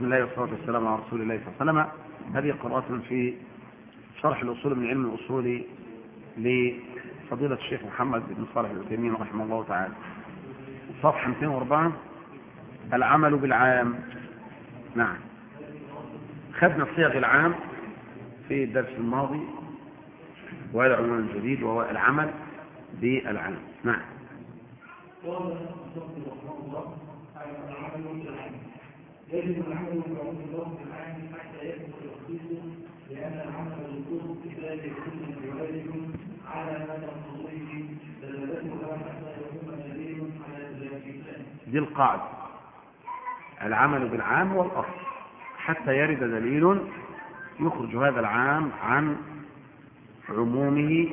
بسم الله والصلاة والسلام على رسول الله صلى الله عليه وسلم. هذه قراءة في شرح الأصول من علم الأصول لفضيلة الشيخ محمد بن صالح العثيمين رحمه الله تعالى. صفحة 204 العمل بالعام. نعم. خدنا صيغ العام في الدرس الماضي. وهذا عنوان جديد وهو العمل بالعام. نعم. قال العمل بالعام يجب حتى تخصيصه لأن العمل بواجب على ما تقتضيه حتى يكون دليل على ذلك دي القاعدة. العمل بالعام والأصل. حتى يرد دليل يخرج هذا العام عن عمومه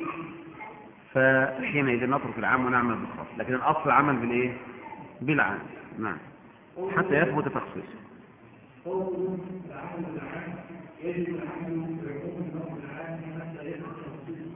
فحينئذ نترك العام ونعمل بالخاص لكن الأصل العمل بالإيه؟ بالعام. نعم. حتى يثبت تخصيصه. قوله العمل بالعام يجب العمل بعموم اللفظ العام حتى يثبت تخصيصه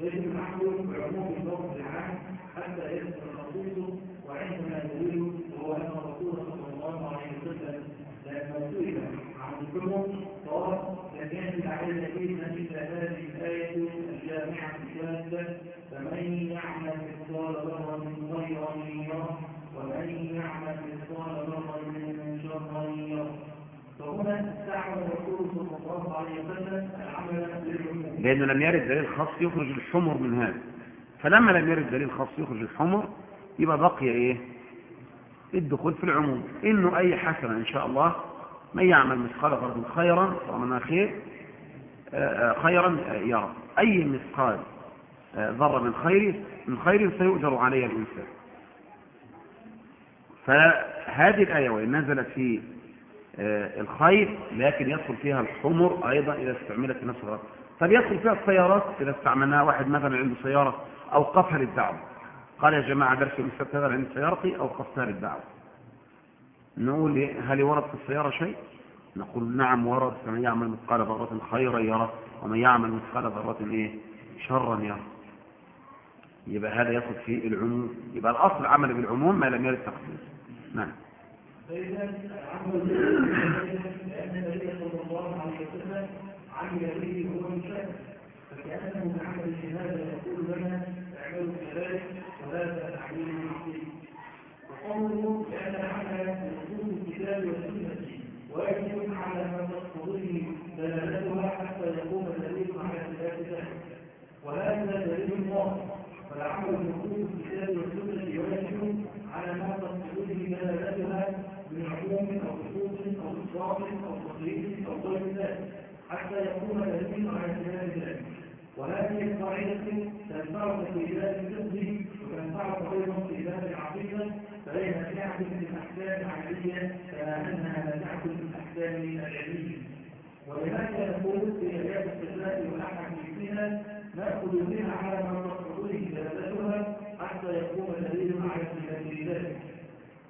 يجب العمل بعموم اللفظ العام حتى يثبت تخصيصه وعندنا دليل وهو أن الرسول صلى الله عليه وسلم لما سئل عن الحكم قال لم يجد علينا الا هذه الآية الجامعة الشاذه فمن يعمل مثقال ذرة خيرا يره ومن يعمل مثقال ذرة فهنا استعمل الرسول صلى الله عليه وسلم العمل لأنه لم يرد دليل خاص يخرج الحمر من هذا. فلما لم يرد دليل خاص يخرج الحمر يبقى بقي إيه؟ الدخول في العموم. إنه أي حسنة إن شاء الله من يعمل مثقال ذرة خيرا ومن خير آه، آه، خيرا آه، يرى أي مثقال آه، ذرة من خير من خير سيؤجر عليه الإنسان. فهذه الآية وإن نزلت في آه، الخير لكن يدخل فيها الحمر أيضا إذا استعملت في نفس الغرض طب يدخل فيها السيارات إذا استعملناها واحد مثلا عنده سيارة أوقفها للدعوة. قال يا جماعة درس هذا عند سيارتي أوقفتها للدعوة. نقول؟ هل ورد في السيارة شيء؟ نقول نعم ورد. فمن يعمل مثقال ذرة خيرا يرى ومن يعمل مثقال ذرة إيه؟ شرا يرى يبقى هذا يدخل في العموم. يبقى الأصل العمل بالعموم ما لم يرد تخصيص نعم. فإذا عمل لأن النبي صلى الله عليه وسلم عمل به هو الشك فكأنه من عمل هذا يقول لنا اعملوا كذلك وهذا تعليم المسلم وقوله لأن العمل بخصوص الكتاب والسنة واجب على ما تقتضيه دلالتها حتى يقوم الدليل على خلاف ذلك وهذا دليل واضح فالعمل بخصوص الكتاب والسنة واجب على ما تقتضيه دلالتها من عموم أو خصوص أو أو تقليد أو غير ذلك حتى يكون دليل على خلاف ذلك. وهذه القاعدة تنفعك في باب الفقه وتنفعك أيضا في باب العقيدة فهي تعكس الأحكام العملية كما أنها لا تعكس الأحكام العلمية. ولهذا نقول في آيات الصفات والأحكام فيها نأخذ منها على ما تقتضيه دلالتها حتى يكون دليل على خلاف ذلك.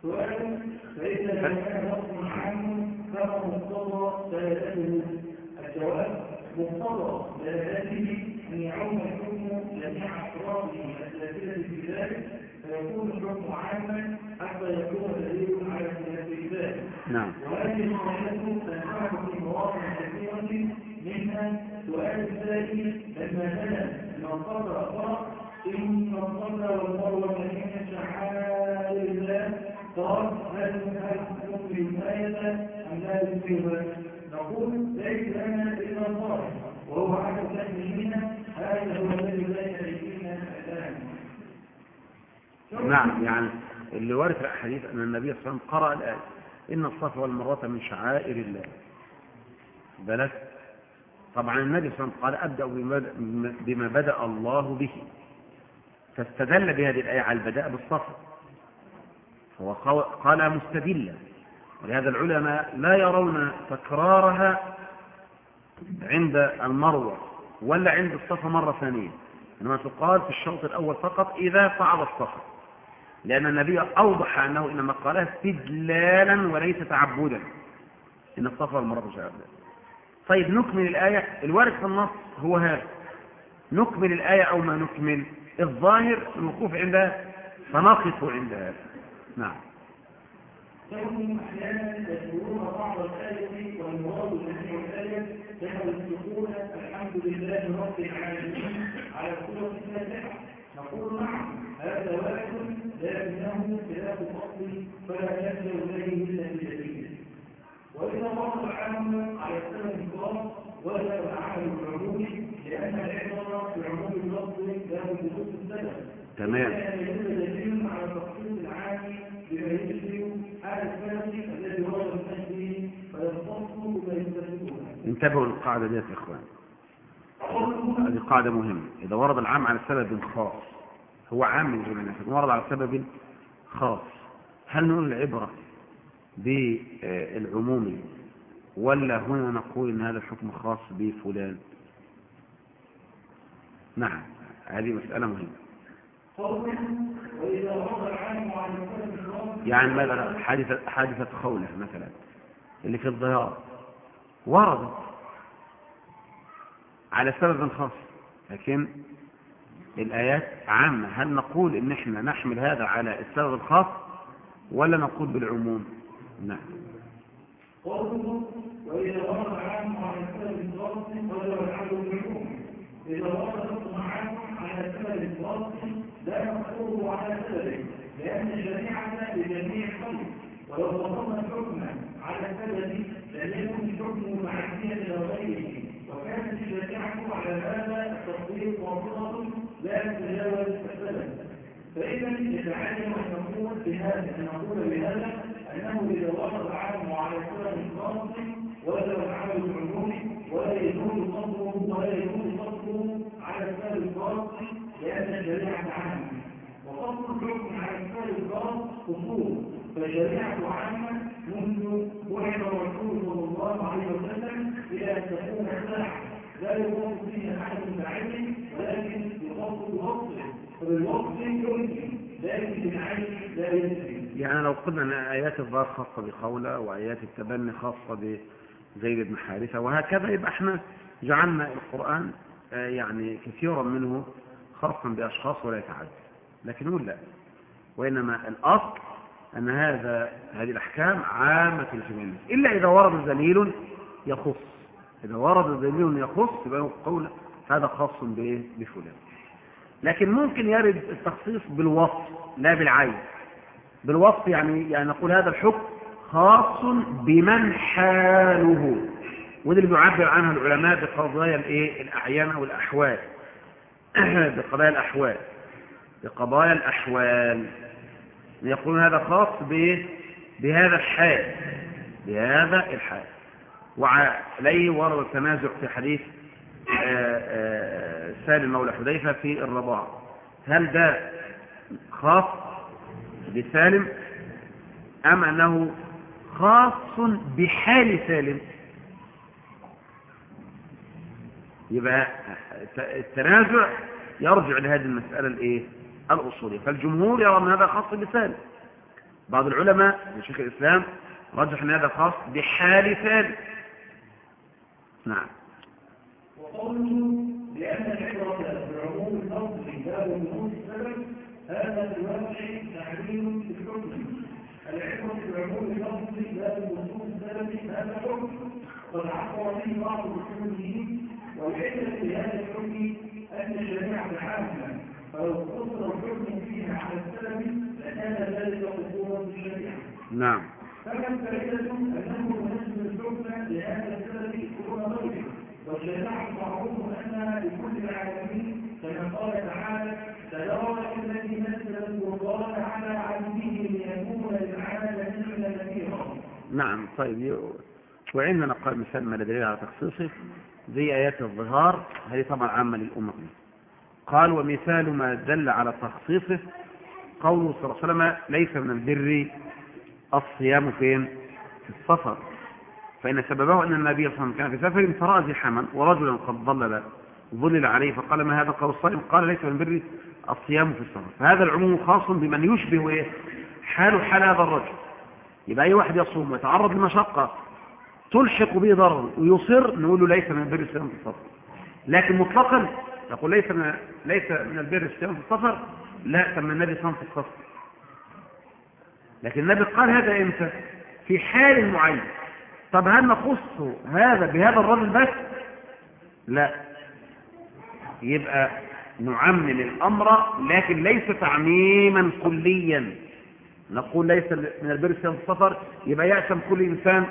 سؤال مقتضى دلالته مقتضى دلالته أن يعم الحكم جميع في ذلك فيكون الحكم عاما حتى يكون دليل على ذلك نعم وهذه في مواطن كثيرة منها السائل لما نزل من صلى فرق إن من شعائر أم لا؟ نقول ليس لنا إلا الله وهو هذا هو الذي لا نعم يعني اللي في الحديث أن النبي صلى الله عليه وسلم قرأ الآية. إن الصفا والمروة من شعائر الله. بلد. طبعا النبي صلى الله عليه وسلم قال أبدأ بما بدأ- الله به. فاستدل بهذه الآية على البداء بالصفا هو قال مستدلا ولهذا العلماء لا يرون تكرارها عند المروة ولا عند الصفا مرة ثانية. إنما تقال في الشوط الأول فقط إذا صعد الصفا. لأن النبي أوضح أنه إنما قالها استدلالا وليس تعبدا. إن الصفا والمروة الله طيب نكمل الآية. الوارد في النص هو هذا. نكمل الآية أو ما نكمل. الظاهر الوقوف عندها فنقف عند هذا. نعم. فهم أحيانا يذكرون بعض الآية والمراد جميع الآية السكون الحمد لله رب العالمين على الصورة الفاتحة. نقول نعم هذا واحد لكنه خلاف الأصل فلا يلجأ إليه إلا بالدليل وإذا ورد العام على السبب الخاص وجب العمل العمومي لأن العبرة بعموم اللفظ لا بخصوص السبب تمام. انتبهوا للقاعدة دي يا إخوان. هذه قاعدة مهمة. إذا ورد العام على سبب خاص هو عام من جميع الناس ورد على سبب خاص هل نقول العبرة بالعموم ولا هنا نقول إن هذا الحكم خاص بفلان؟ نعم هذه مسألة مهمة. يعني مثلا حادثة, حادثة خولة مثلا اللي في الظهار. وردت على سبب خاص. لكن الآيات عامة. هل نقول إن إحنا نحمل هذا على السبب الخاص ولا نقول بالعموم؟ نعم. وإذا العام على بالعموم إذا عام على لا على سببه لأن الشريعة لجميع خلق. ولو فصلنا الحكم على السبب لم يكن الحكم إلى غيره. وكانت الشريعة على هذا التطبيق واصلة لا تتجاوز السبب. فإذا يتعين أن نقول بهذا أن نقول بهذا أنه إذا ورد العالم على سبب خاص وجب العمل العمومي ولا يجوز قصره ولا يجوز قصره على لأن الشريعة عامة وقصر الحكم على السبب الخاص خصوص فالشريعة عامة منذ بعث الرسول صلى الله عليه وسلم إلى أن تكون الساعة لا يوصف فيها أحد متعين ولكن يخص بوصفه فبالوصف يمكن لكن بالعين لا يمكن يعني لو قلنا أن آيات الظهر خاصة بخولة وآيات التبني خاصة بزيد بن حارثة وهكذا يبقى إحنا جعلنا القرآن آه، يعني كثيرا منه خاصا بأشخاص ولا يتعدى. لكن نقول لا. وإنما الأصل أن هذا هذه الأحكام عامة لجميع الناس إلا إذا ورد دليل يخص. إذا ورد دليل يخص يبقى قول هذا خاص؟ بفلان. لكن ممكن يرد التخصيص بالوصف لا بالعين. بالوصف يعني يعني نقول هذا الحكم خاص بمن حاله. ودي اللي بيعبر عنها العلماء بقضايا الإيه؟ الأعيان أو الاحوال بقضايا الأحوال. بقضايا الأحوال. يقولون هذا خاص بهذا الحال. بهذا الحال. وعليه ورد التنازع في حديث آه، آه، سالم مولى حذيفة في الرضاع هل ده خاص بسالم أم أنه خاص بحال سالم؟ يبقى التنازع يرجع لهذه المسألة الإيه؟ الأصولية. فالجمهور يرى أن هذا خاص بسالم بعض العلماء وشيخ الإسلام رجح أن هذا خاص بحال سالم نعم. وقوله لأن العبرة بعموم الأصل لا بخصوص السبب هذا في الواقع تعليم في الحكم العبرة بعموم الأصل لا بخصوص السبب هذا حكم. قد عبر به بعض الاصوليين والعلة في هذا الحكم أن الشريعة عامة فلو قصر الحكم فيها على السبب لكان ذلك قصورا بالشريعة نعم. فكم فائدة أنه ينزل الحكم لهذا السبب دون غيره والشريعة معروف أنها لكل العالمين كما قال تعالى تبارك الذي نزل القرآن على عبده ليكون للعالمين نذيرا. نعم طيب. وعندنا قال مثال ما لا دليل على تخصيصه. زي آيات الظهار هذه طبعا عامة للأمة. قال ومثال ما دل على تخصيصه قوله صلى الله عليه وسلم ليس من البر الصيام فين؟ في السفر. فإن سببه أن النبي صلى الله عليه وسلم كان في سفر فرأى زحاما ورجلا قد ظلل ظلل عليه فقال ما هذا قول الصائم قال ليس من بر الصيام في السفر. فهذا العموم خاص بمن يشبه إيه؟ حاله حال هذا الرجل. يبقى أي واحد يصوم ويتعرض لمشقة تلحق به ضرر ويصر؟ نقول له ليس من بر الصيام في السفر. لكن مطلقا نقول ليس من ليس من البر الصيام في السفر؟ لا كما النبي صام في السفر. لكن النبي قال هذا إمتى؟ في حال معين. طب هل نخص هذا بهذا الرجل بس؟ لا. يبقى نعمم الأمر لكن ليس تعميما كليا. نقول ليس من البر صيام السفر يبقى يأسم كل إنسان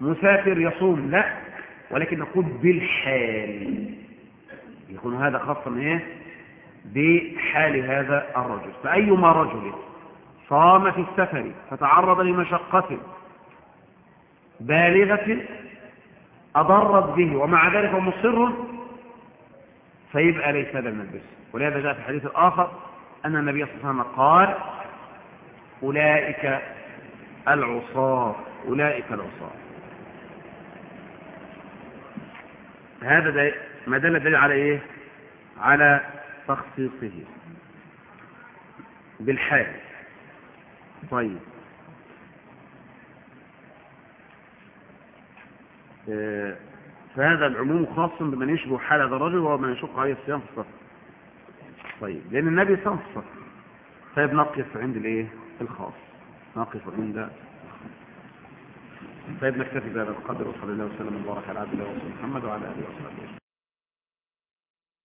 مسافر يصوم لا ولكن نقول بالحال. يكون هذا خاصا إيه؟ بحال هذا الرجل. فأيما رجل صام في السفر فتعرض لمشقة بالغة أضرت به ومع ذلك مصر فيبقى ليس هذا من البر. ولهذا جاء في الحديث الآخر أن النبي صلى الله عليه وسلم قال أولئك العصاة أولئك العصاة. هذا ده ما دل دليل على إيه؟ على تخصيصه. بالحال. طيب. آه، فهذا العموم خاص بمن يشبه حال هذا الرجل وهو من يشق عليه الصيام في السفر طيب. لأن النبي صام في السفر طيب نقف عند الإيه؟ الخاص. نقف عند. طيب نكتفي بهذا القدر وصلى الله وسلم وبارك على عبد الله ورسوله محمد وعلى آله وصحبه